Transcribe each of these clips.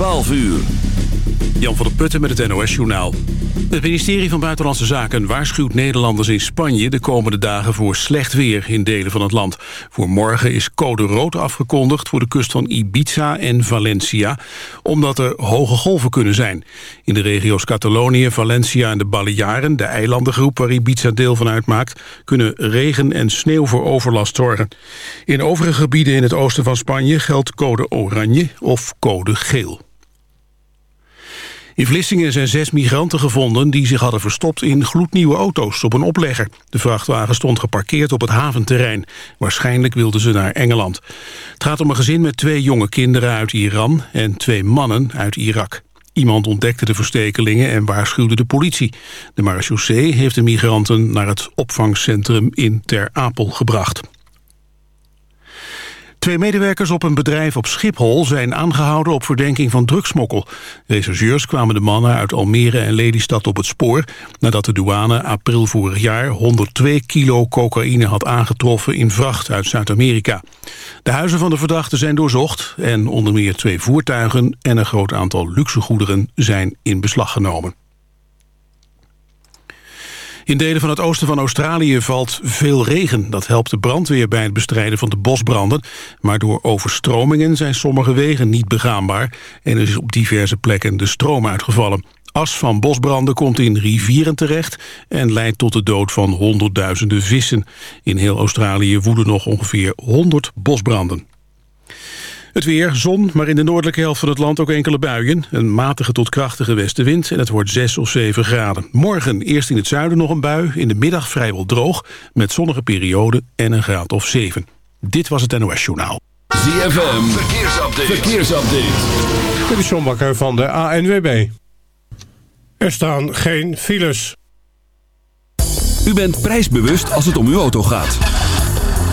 12 uur. Jan van der Putten met het NOS-journaal. Het ministerie van Buitenlandse Zaken waarschuwt Nederlanders in Spanje... de komende dagen voor slecht weer in delen van het land. Voor morgen is code rood afgekondigd voor de kust van Ibiza en Valencia... omdat er hoge golven kunnen zijn. In de regio's Catalonië, Valencia en de Balearen... de eilandengroep waar Ibiza deel van uitmaakt... kunnen regen en sneeuw voor overlast zorgen. In overige gebieden in het oosten van Spanje geldt code oranje of code geel. In Vlissingen zijn zes migranten gevonden die zich hadden verstopt in gloednieuwe auto's op een oplegger. De vrachtwagen stond geparkeerd op het haventerrein. Waarschijnlijk wilden ze naar Engeland. Het gaat om een gezin met twee jonge kinderen uit Iran en twee mannen uit Irak. Iemand ontdekte de verstekelingen en waarschuwde de politie. De marechaussee heeft de migranten naar het opvangcentrum in Ter Apel gebracht. Twee medewerkers op een bedrijf op Schiphol zijn aangehouden op verdenking van drugsmokkel. Rechercheurs kwamen de mannen uit Almere en Lelystad op het spoor... nadat de douane april vorig jaar 102 kilo cocaïne had aangetroffen in vracht uit Zuid-Amerika. De huizen van de verdachten zijn doorzocht en onder meer twee voertuigen en een groot aantal luxegoederen zijn in beslag genomen. In delen van het oosten van Australië valt veel regen. Dat helpt de brandweer bij het bestrijden van de bosbranden. Maar door overstromingen zijn sommige wegen niet begaanbaar... en er is op diverse plekken de stroom uitgevallen. As van bosbranden komt in rivieren terecht... en leidt tot de dood van honderdduizenden vissen. In heel Australië woeden nog ongeveer 100 bosbranden. Het weer, zon, maar in de noordelijke helft van het land ook enkele buien. Een matige tot krachtige westenwind en het wordt 6 of 7 graden. Morgen eerst in het zuiden nog een bui, in de middag vrijwel droog... met zonnige perioden en een graad of 7. Dit was het NOS Journaal. ZFM, verkeersupdate. verkeersupdate. Dit is John Bakker van de ANWB. Er staan geen files. U bent prijsbewust als het om uw auto gaat.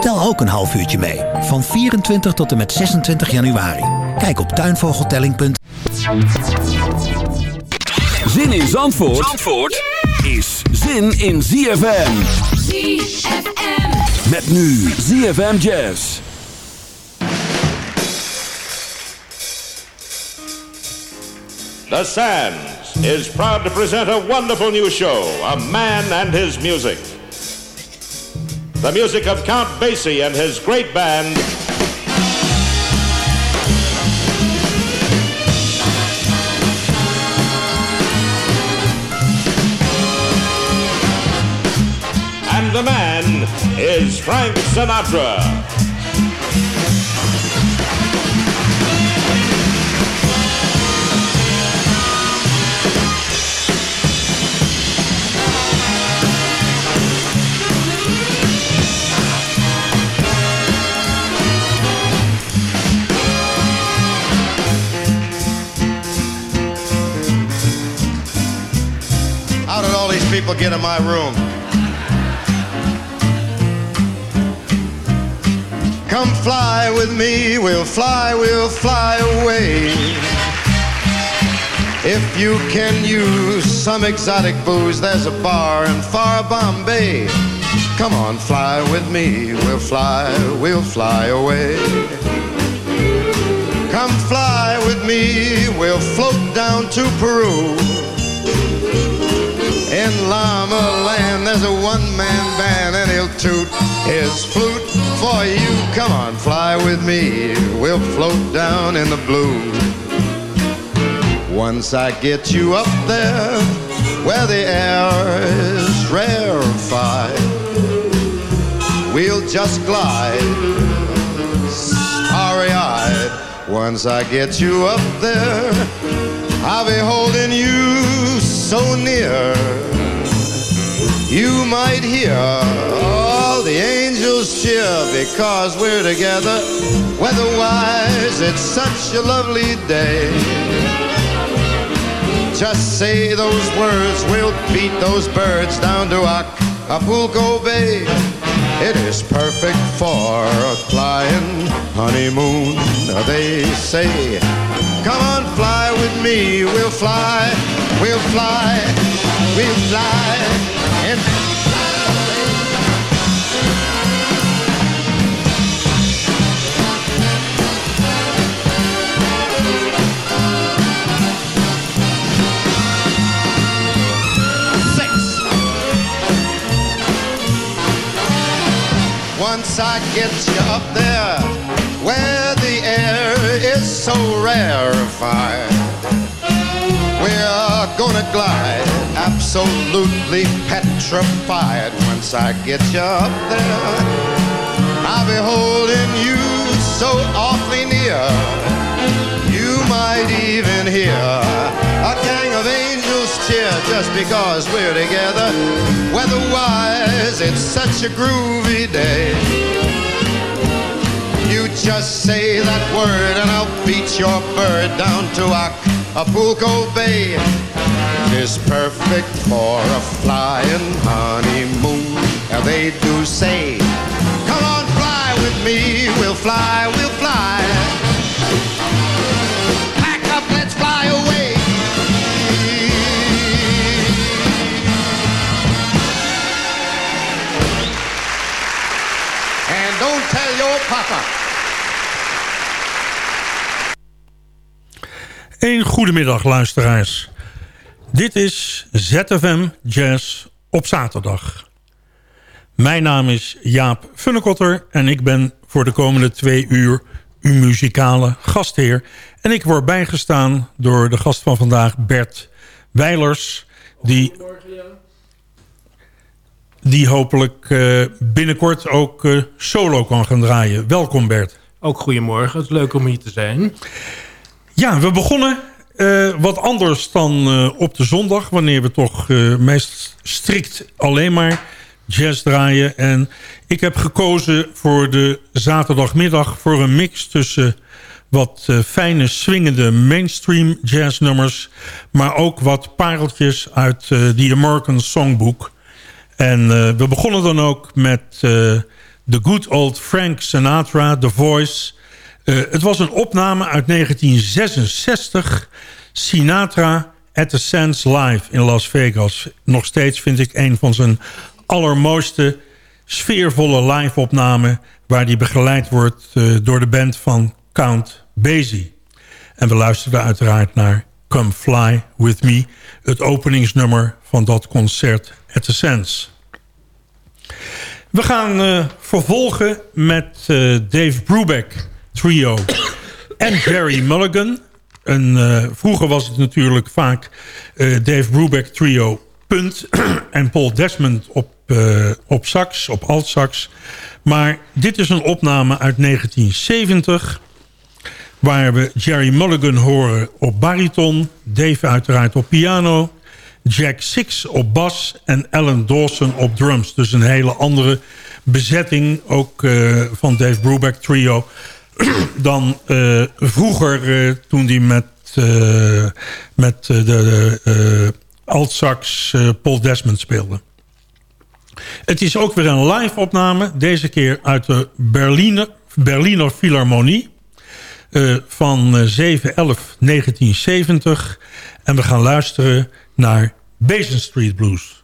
Tel ook een half uurtje mee. Van 24 tot en met 26 januari. Kijk op tuinvogeltelling.nl Zin in Zandvoort, Zandvoort is zin in ZFM. ZFM. Met nu ZFM Jazz. The Sands is proud to present a wonderful new show, A Man and His Music. The music of Count Basie and his great band. And the man is Frank Sinatra. People get in my room. Come fly with me, we'll fly, we'll fly away. If you can use some exotic booze, there's a bar in far Bombay. Come on, fly with me, we'll fly, we'll fly away. Come fly with me, we'll float down to Peru. In Llama Land, there's a one-man band, and he'll toot his flute for you. Come on, fly with me, we'll float down in the blue. Once I get you up there, where the air is rarefied, we'll just glide, starry-eyed. Once I get you up there, I'll be holding you so near. You might hear all the angels cheer because we're together. Weatherwise, it's such a lovely day. Just say those words, we'll beat those birds down to Acapulco Bay. It is perfect for a flying honeymoon, they say. Come on, fly with me, we'll fly, we'll fly, we'll fly, and fly. Once I get you up there where the air is so rarefied, we're glide absolutely petrified. Once I get you up there, I'll be holding you so awfully near. You might even hear a gang of angels cheer just because we're together. Weatherwise, it's such a groovy day. You just say that word and I'll beat your bird down to Acapulco Bay. It is perfect for a flying honeymoon. And they do say, come on, fly with me. We'll fly, we'll fly. Pack up, let's fly away. And don't tell your papa. Een goedemiddag luisteraars. Dit is ZFM Jazz op zaterdag. Mijn naam is Jaap Funnekotter en ik ben voor de komende twee uur uw muzikale gastheer. En ik word bijgestaan door de gast van vandaag, Bert Weilers... die, die hopelijk uh, binnenkort ook uh, solo kan gaan draaien. Welkom Bert. Ook goedemorgen, het is leuk om hier te zijn. Ja, we begonnen uh, wat anders dan uh, op de zondag... wanneer we toch uh, meest strikt alleen maar jazz draaien. En ik heb gekozen voor de zaterdagmiddag... voor een mix tussen wat fijne swingende mainstream jazznummers... maar ook wat pareltjes uit The American Songbook. En we begonnen dan ook met The Good Old Frank Sinatra, The Voice... Uh, het was een opname uit 1966. Sinatra at the Sands Live in Las Vegas. Nog steeds vind ik een van zijn allermooiste sfeervolle live-opnamen... waar die begeleid wordt uh, door de band van Count Basie. En we luisterden uiteraard naar Come Fly With Me... het openingsnummer van dat concert at the Sands. We gaan uh, vervolgen met Dave Brubeck trio en Jerry Mulligan. En, uh, vroeger was het natuurlijk vaak uh, Dave Brubeck trio punt en Paul Desmond op, uh, op sax, op altsax. Maar dit is een opname uit 1970 waar we Jerry Mulligan horen op bariton, Dave uiteraard op piano, Jack Six op bas en Alan Dawson op drums. Dus een hele andere bezetting ook van Dave Brubeck trio dan uh, vroeger uh, toen hij met, uh, met de altsax Paul Desmond speelde. Het is ook weer een live opname. Deze keer uit de Berliner, Berliner Philharmonie. Van 7-11-1970. En we gaan luisteren naar Basin Street Blues.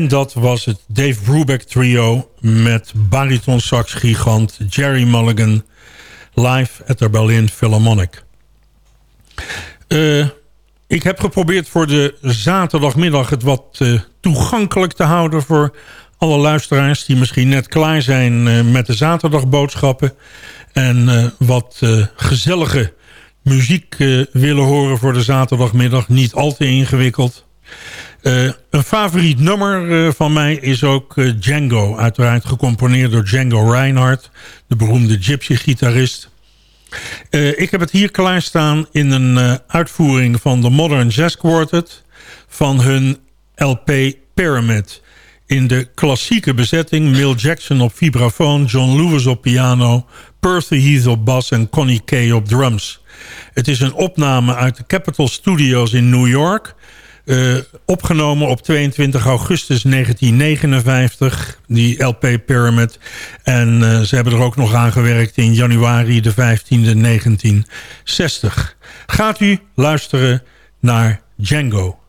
En dat was het Dave Brubeck trio met bariton sax gigant Jerry Mulligan live at the Berlin Philharmonic. Uh, ik heb geprobeerd voor de zaterdagmiddag het wat uh, toegankelijk te houden... voor alle luisteraars die misschien net klaar zijn uh, met de zaterdagboodschappen... en wat gezellige muziek willen horen voor de zaterdagmiddag. Niet al te ingewikkeld. Een favoriet nummer van mij is ook Django. Uiteraard gecomponeerd door Django Reinhardt, de beroemde gypsy-gitarist. Ik heb het hier klaarstaan in een uitvoering van de Modern Jazz Quartet... van hun LP Pyramid. In de klassieke bezetting Mill Jackson op vibrafoon... John Lewis op piano, Percy Heath op bas en Connie Kay op drums. Het is een opname uit de Capitol Studios in New York... Uh, opgenomen op 22 augustus 1959, die LP Pyramid. En uh, ze hebben er ook nog aan gewerkt in januari de 15e 1960. Gaat u luisteren naar Django.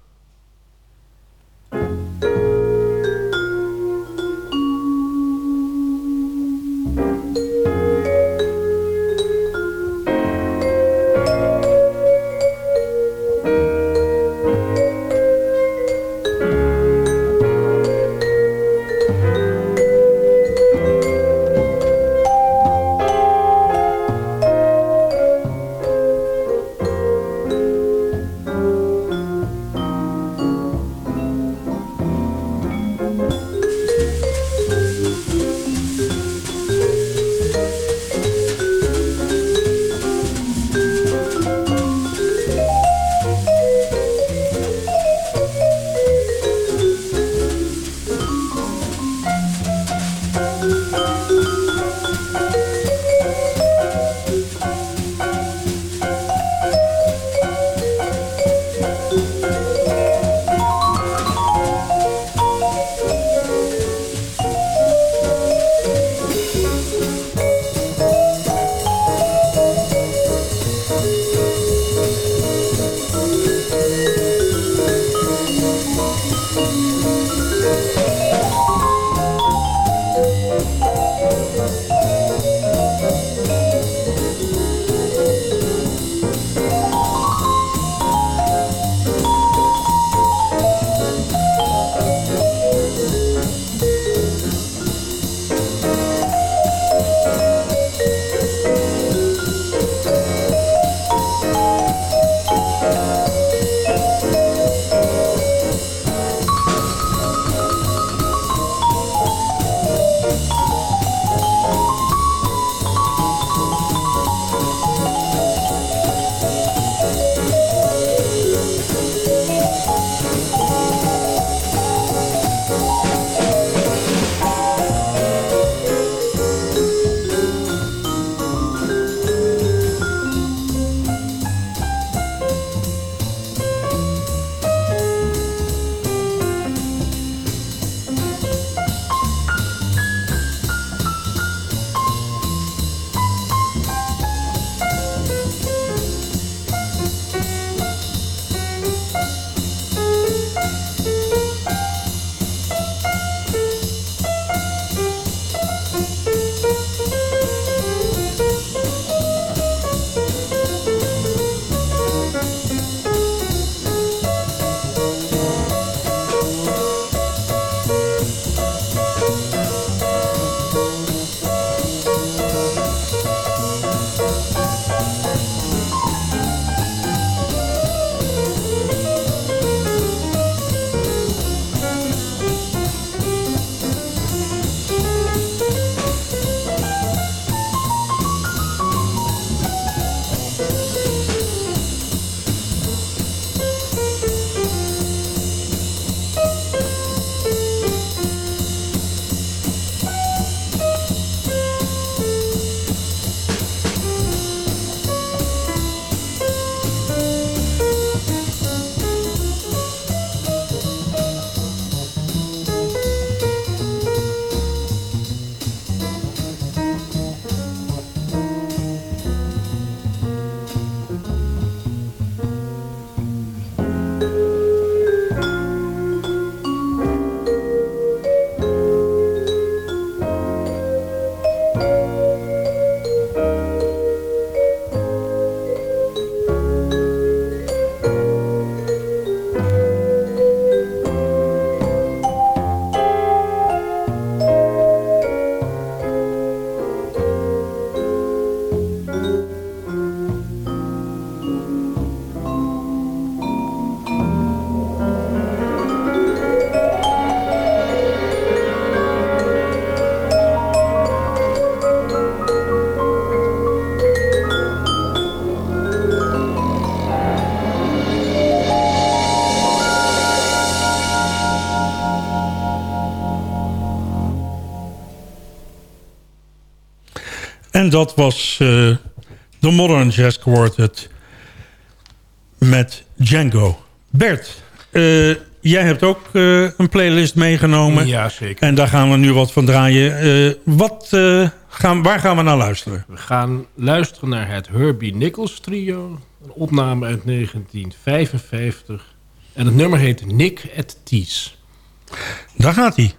En dat was uh, de Modern Jazz Quartet met Django. Bert, uh, jij hebt ook uh, een playlist meegenomen. Ja, zeker. En daar gaan we nu wat van draaien. wat, gaan, waar gaan we naar luisteren? We gaan luisteren naar het Herbie Nichols trio. Een opname uit 1955. En het nummer heet Nick at Tees. Daar gaat hij.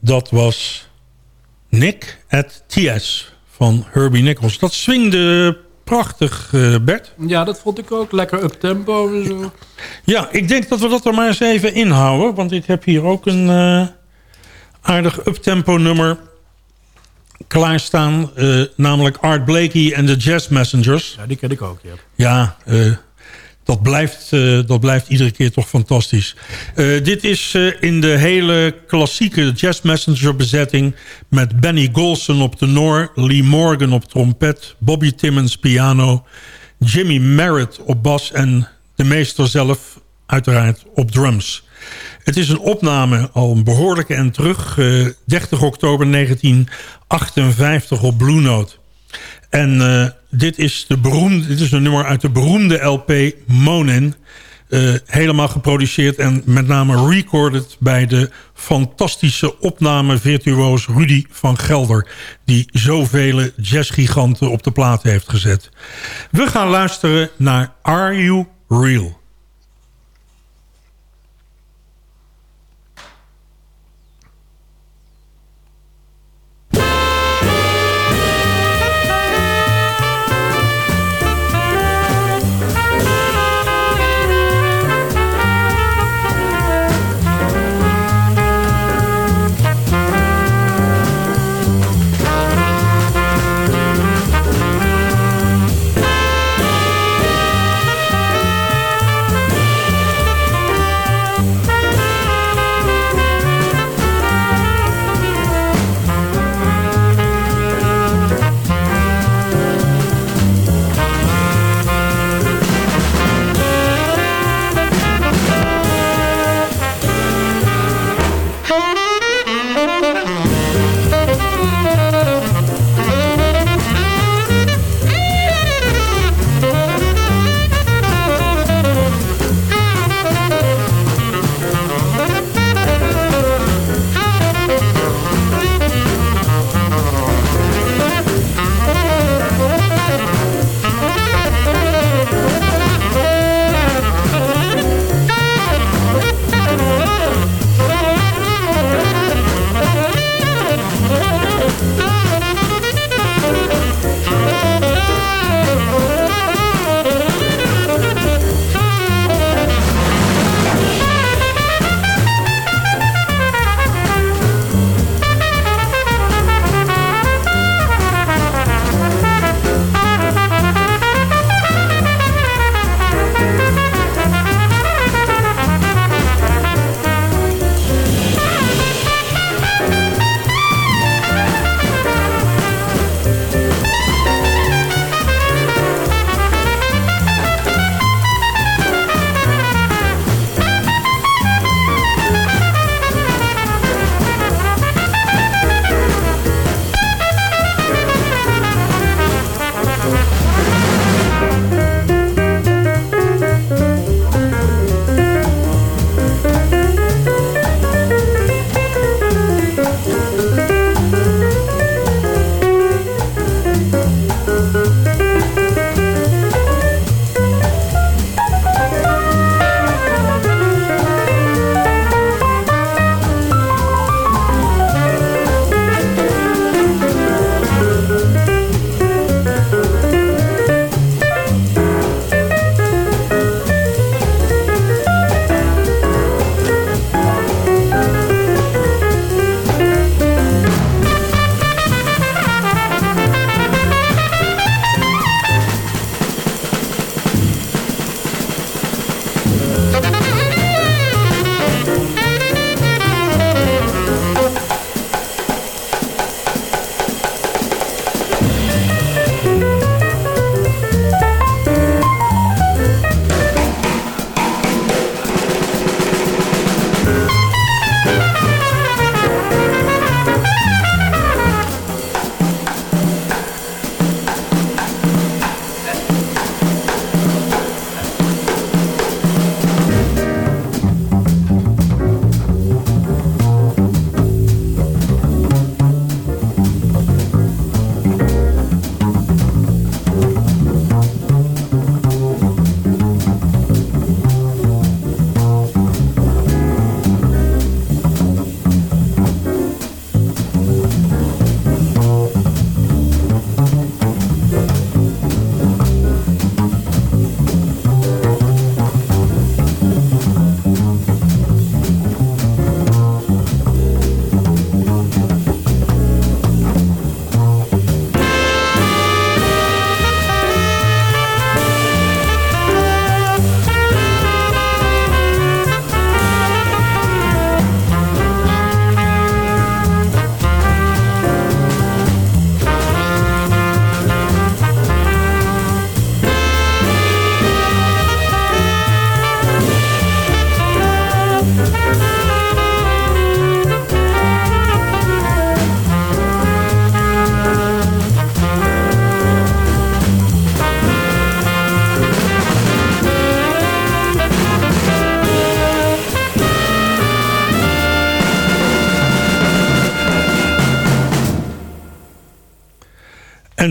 Dat was Nick at TS van Herbie Nichols. Dat swingde prachtig, uh, Bert. Ja, dat vond ik ook. Lekker up-tempo en zo. Ja, ik denk dat we dat er maar eens even inhouden. Want ik heb hier ook een uh, aardig up-tempo nummer klaarstaan. Uh, namelijk Art Blakey en de Jazz Messengers. Ja, die ken ik ook, ja. Ja, dat blijft, uh, dat blijft iedere keer toch fantastisch. Uh, dit is uh, in de hele klassieke Jazz Messenger bezetting... met Benny Golson op tenor, Lee Morgan op trompet... Bobby Timmons piano, Jimmy Merritt op bas... en de meester zelf uiteraard op drums. Het is een opname al een behoorlijke en terug... 30 oktober 1958 op Blue Note... En uh, dit, is de beroemde, dit is een nummer uit de beroemde LP Monin. Uh, helemaal geproduceerd en met name recorded bij de fantastische opname-virtuoos Rudy van Gelder. Die zoveel jazzgiganten op de plaat heeft gezet. We gaan luisteren naar Are You Real?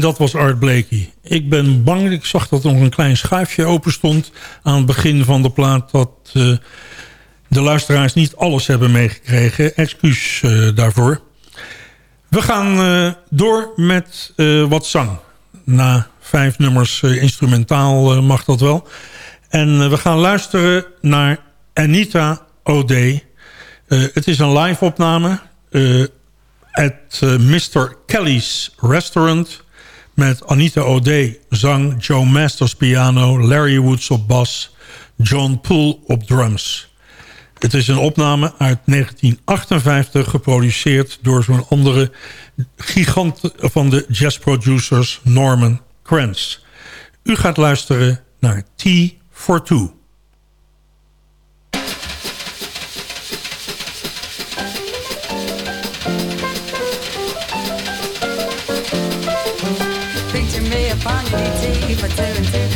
Dat was Art Blakey. Ik ben bang, ik zag dat er nog een klein schuifje open stond... aan het begin van de plaat... dat uh, de luisteraars niet alles hebben meegekregen. Excuus uh, daarvoor. We gaan uh, door met wat zang. Na vijf nummers instrumentaal mag dat wel. En we gaan luisteren naar Anita O'Day. het is een live opname... at Mr. Kelly's Restaurant met Anita O'Day zang, Joe Masters piano, Larry Woods op bas, John Poole op drums. Het is een opname uit 1958, geproduceerd door zo'n andere gigant van de jazzproducers Norman Kranz. U gaat luisteren naar T for Two. for two and two.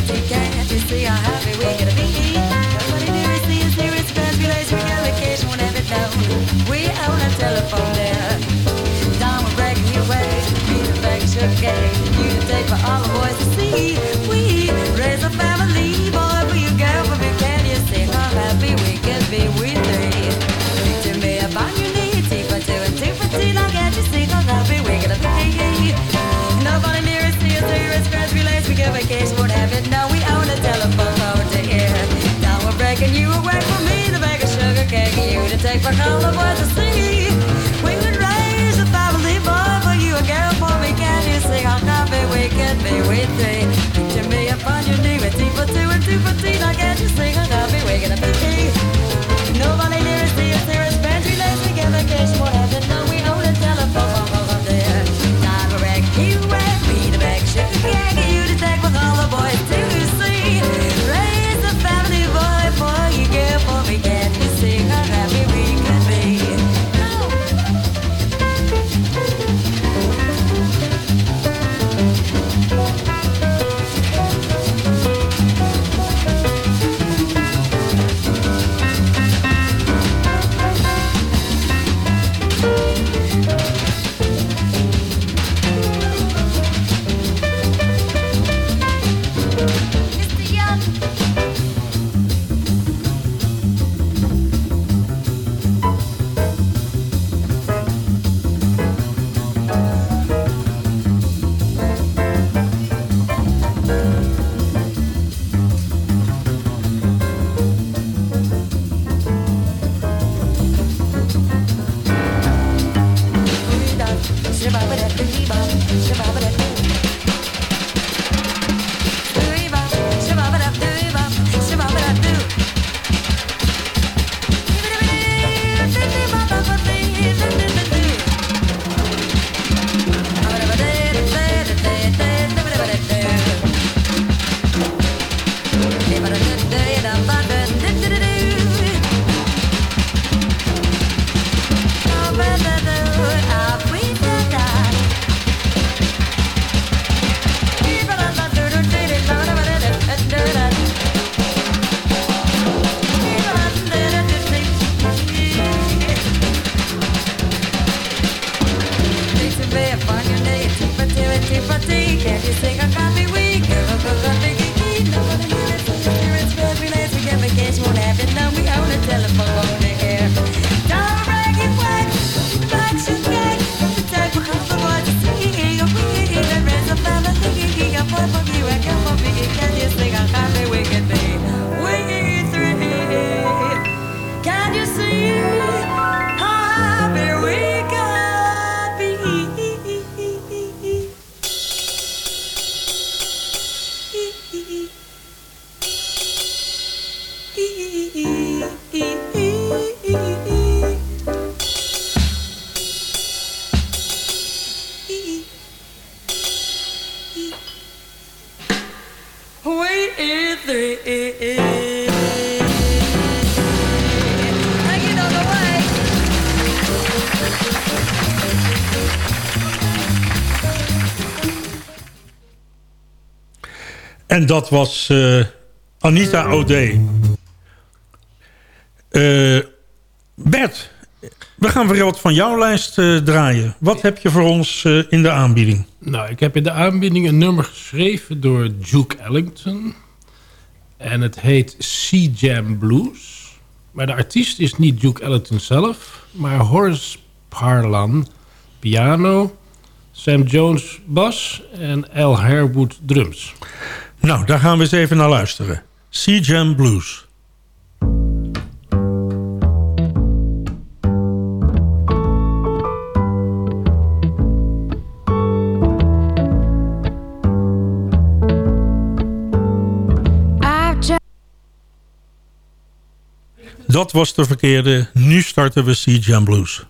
En dat was eh, Anita O'Day. Eh, Bert, We gaan weer wat van jouw lijst eh, draaien. Wat heb je voor ons in de aanbieding? Nou, ik heb in de aanbieding een nummer geschreven door Duke Ellington. En het heet Sea Jam Blues. Maar de artiest is niet Duke Ellington zelf, maar Horace Parlan piano, Sam Jones bas en Al Harewood drums. Nou, daar gaan we eens even naar luisteren. Sea Jam Blues. Dat was de verkeerde. Nu starten we Sea Jam Blues.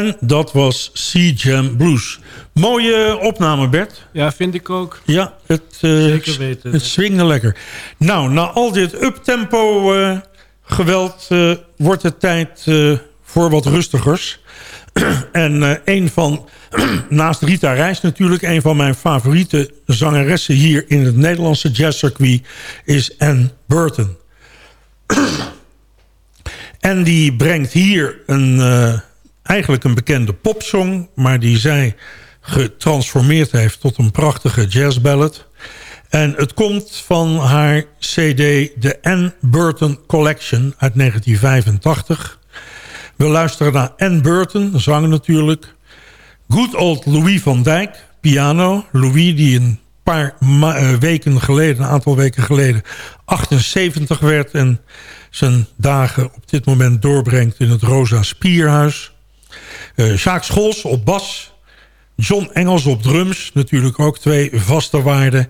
En dat was Sea Jam Blues. Mooie opname, Bert. Ja, vind ik ook. Ja, het, eh, Zeker weten. het swingde lekker. Nou, na al dit uptempo eh, geweld eh, wordt het tijd voor wat rustigers. en een van, naast Rita Reis natuurlijk... een van mijn favoriete zangeressen hier in het Nederlandse jazzcircuit... is Ann Burton. en die brengt hier een, eigenlijk een bekende popsong... maar die zij getransformeerd heeft tot een prachtige jazzballad... En het komt van haar cd The Ann Burton Collection uit 1985. We luisteren naar Ann Burton, zang natuurlijk. Good old Louis van Dijk, piano. Louis die een paar eh, weken geleden, een aantal weken geleden... 78 werd en zijn dagen op dit moment doorbrengt in het Rosa Spierhuis. Eh Jacques Scholz op bas. John Engels op drums, natuurlijk ook twee vaste waarden.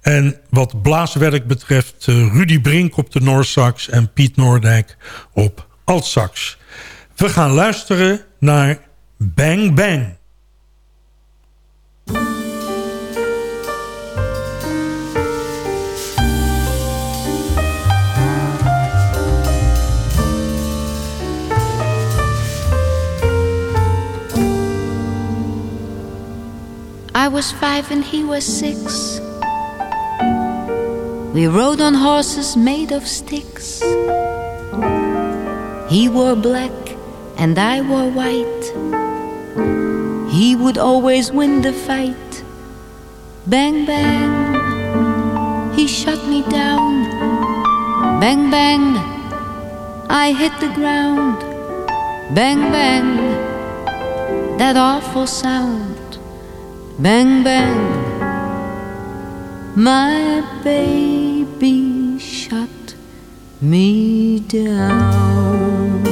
En wat blaaswerk betreft eh, Rudy Brink op de Noorsax en Piet Noordijk op altsax. We gaan luisteren naar Bang Bang. I was five and he was six. We rode on horses made of sticks. He wore black and I wore white. He would always win the fight. Bang, bang, he shot me down. Bang, bang, I hit the ground. Bang, bang, that awful sound. Bang, bang, my baby shut me down.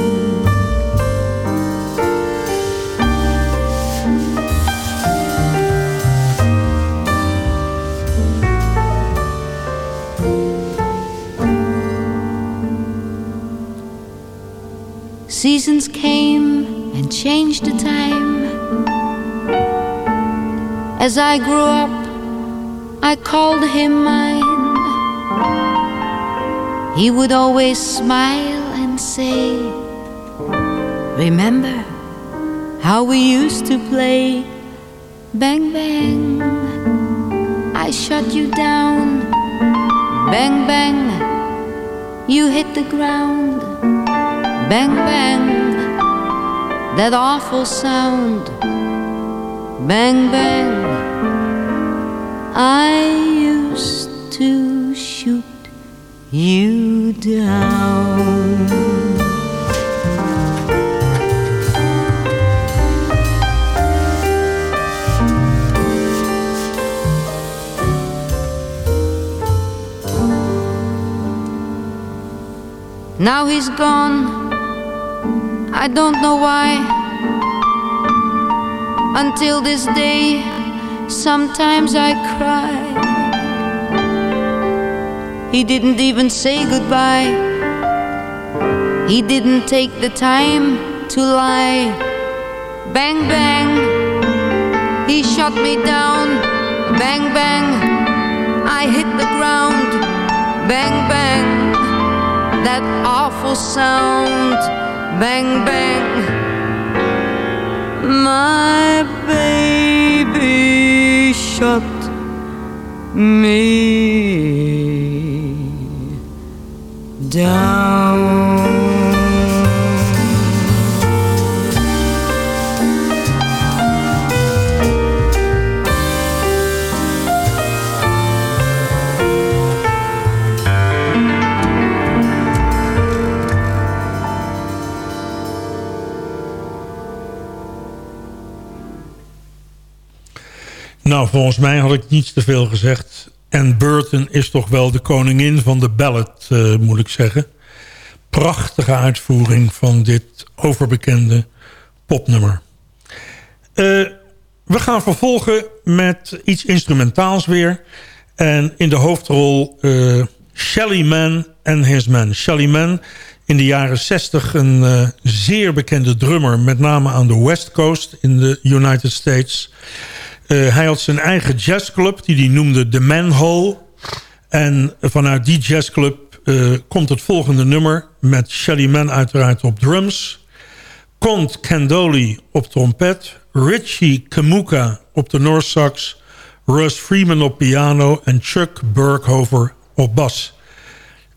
Seasons came and changed the time. As I grew up, I called him mine. He would always smile and say, Remember how we used to play? Bang, bang, I shut you down. Bang, bang, you hit the ground. Bang, bang, that awful sound. Bang, bang, I used to shoot you down. Now he's gone. I don't know why. Until this day, sometimes I cry. He didn't even say goodbye. He didn't take the time to lie. Bang, bang, he shot me down. Bang, bang, I hit the ground. Bang, bang, that awful sound. Bang, bang, my baby shut me down. Nou, volgens mij had ik niets te veel gezegd. En Burton is toch wel de koningin van de ballad, eh, moet ik zeggen. Prachtige uitvoering van dit overbekende popnummer. Eh, we gaan vervolgen met iets instrumentaals weer. En in de hoofdrol eh, Shelly Man en His Man. Shelly Man in de jaren 60 een zeer bekende drummer... met name aan de West Coast in de United States. Eh, hij had zijn eigen jazzclub die hij noemde The Manhole. En vanuit die jazzclub eh, komt het volgende nummer... met Shelly Man uiteraard op drums... Cont Candoli op trompet... Richie Kamuka op de Sax... Russ Freeman op piano en Chuck Burkhover op bas.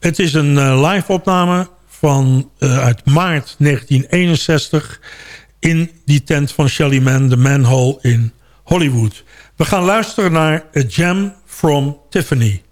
Het is een uh, live opname van, uit maart 1961... in die tent van Shelly Man, de Manhole in Hollywood. We gaan luisteren naar A Jam from Tiffany.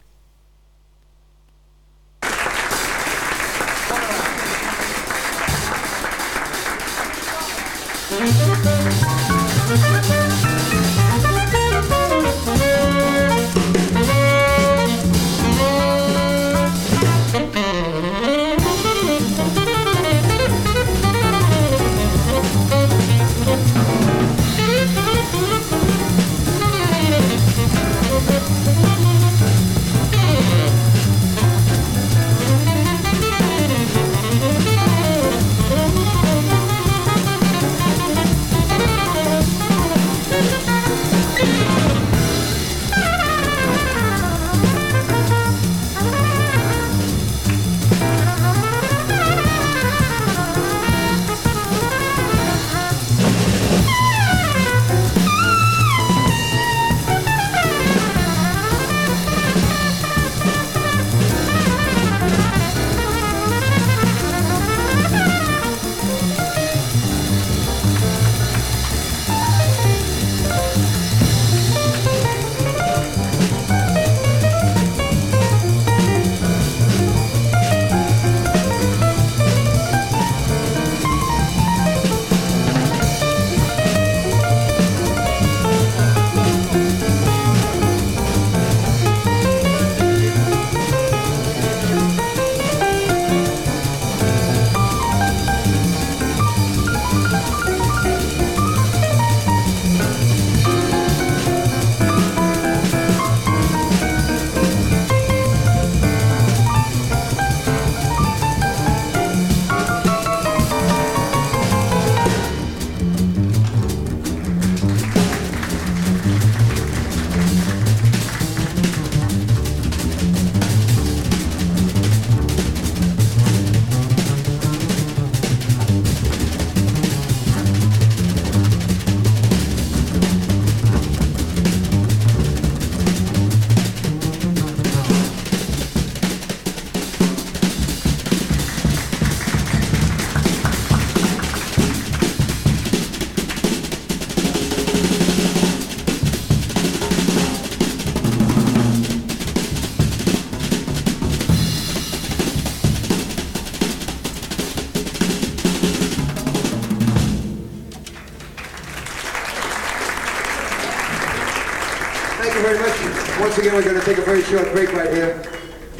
Very short break right here.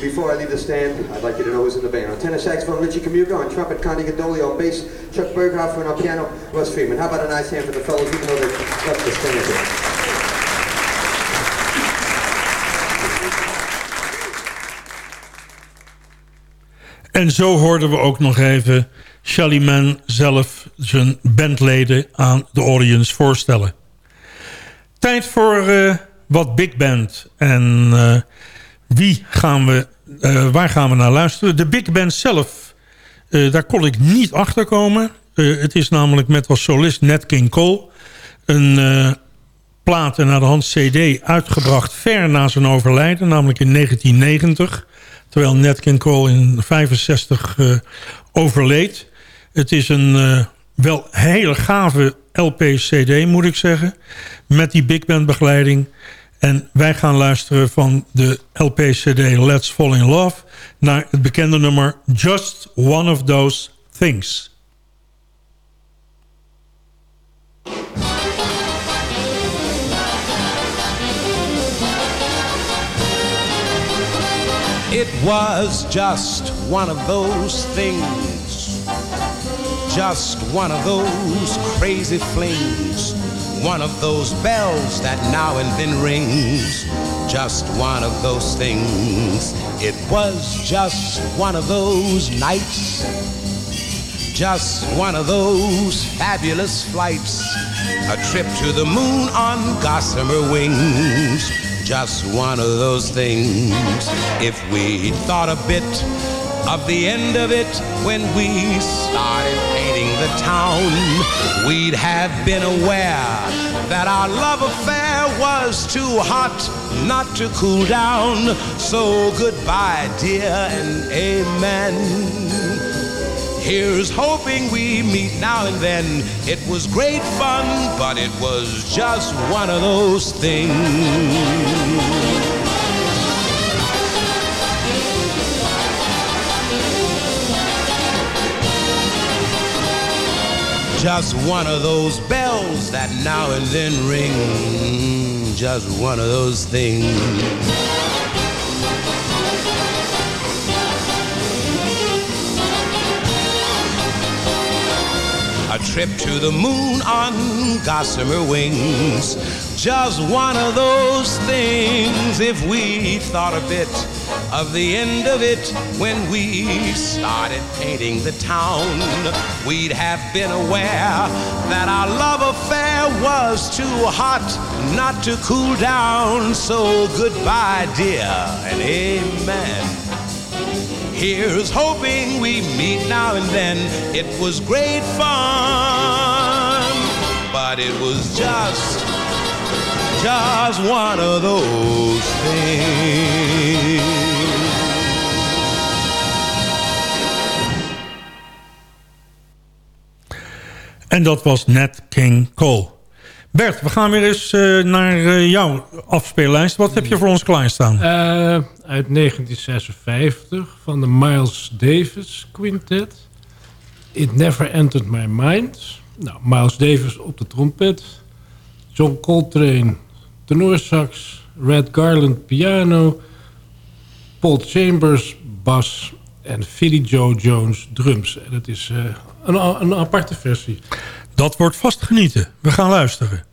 Before I leave the stand, I'd like you to know who's in the band. On tenor saxophone, Richie Camuga. On trumpet, Connie Gadoli. On bass, Chuck Berghoff. And on piano, Russ Freeman. How about a nice hand for the fellows, even though they've left the stand here. En zo hoorden we ook nog even Shelly Man zelf zijn bandleden aan de audience voorstellen. Tijd voor uh, wat big band. En uh, wie gaan we, uh, waar gaan we naar luisteren? De big band zelf, daar kon ik niet achter komen. het is namelijk met als solist Nat King Cole. Een plaat en naar de hand cd uitgebracht ver na zijn overlijden. Namelijk in 1990. Terwijl Nat King Cole in 65 overleed. Het is een wel hele gave LP-CD, moet ik zeggen. Met die big band begeleiding. En wij gaan luisteren van de LP-CD Let's Fall in Love... naar het bekende nummer Just One of Those Things. It was just one of those things. Just one of those crazy flings. One of those bells that now and then rings. just one of those things. It was just one of those nights. Just one of those fabulous flights. A trip to the moon on gossamer wings. Just one of those things. If we thought a bit of the end of it when we started painting the town, we'd have been aware that our love affair was too hot not to cool down. So goodbye, dear, and amen. Here's hoping we meet now and then. It was great fun, but it was just one of those things. Just one of those bells that now and then ring. Just one of those things. A trip to the moon on gossamer wings. Just one of those things. If we thought a bit of the end of it when we started painting the town, we'd have been aware that our love affair was too hot not to cool down. So goodbye, dear, and amen. Here's hoping we meet now and then. It was great fun, but it was just, just one of those things. En dat was Nat King Cole. Bert, we gaan weer eens eh, naar eh, jouw afspeellijst. Wat heb je voor ons klaarstaan? Eh, uit 1956 van de Miles Davis Quintet. It Never Entered My Mind. Nou, Miles Davis op de trompet. John Coltrane tenorsax. Red Garland piano. Paul Chambers bas. En Philly Joe Jones drums. En het is een, aparte versie. Dat wordt vast genieten. We gaan luisteren.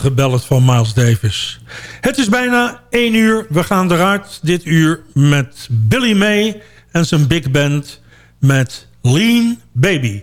Prachtige van Miles Davis. Het is bijna één uur. We gaan eruit dit uur met Billy May en zijn big band met Lean Baby.